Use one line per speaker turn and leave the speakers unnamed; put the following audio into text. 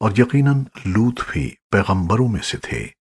اور یقیناً لوت بھی پیغمبروں میں سے تھے۔